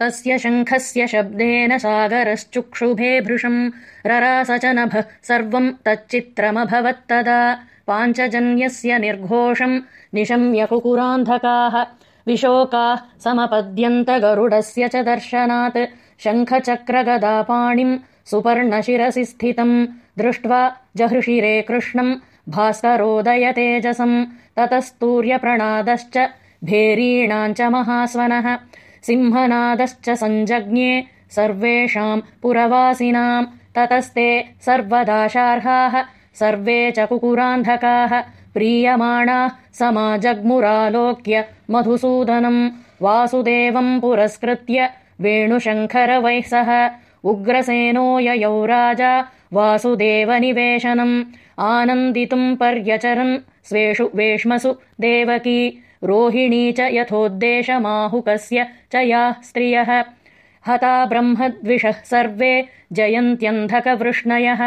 तस्य शङ्खस्य शब्देन सागरश्चुक्षुभे भृशम् ररास च नभः सर्वम् तच्चित्रमभवत्तदा पाञ्चजन्यस्य निर्घोषम् निशम्य कुकुरान्धकाः विशोकाः समपद्यन्त गरुडस्य च दर्शनात् शङ्खचक्रगदापाणिम् सुपर्णशिरसि स्थितम् दृष्ट्वा जहृषिरे कृष्णम् भास्करोदयतेजसम् ततस्तूर्यप्रणादश्च भेरीणाम् च महास्वनः सिंहनादश्च सञ्जज्ञे सर्वेषाम् पुरवासिनाम् ततस्ते सर्वदाशार्हाः सर्वे च कुकुरान्धकाः प्रीयमाणाः समाजग्मुरालोक्य मधुसूदनम् वासुदेवम् पुरस्कृत्य वेणुशङ्खरवैः सह उग्रसेनो ययौ राजा वासुदेवनिवेशनम् आनन्दितुम् पर्यचरन् स्वेषु वेश्मसु देवकी रोहिणी च यथोद्देशमाहुकस्य च याः स्त्रियः। हता ब्रह्मद्विषः सर्वे जयन्त्यन्धकवृष्णयः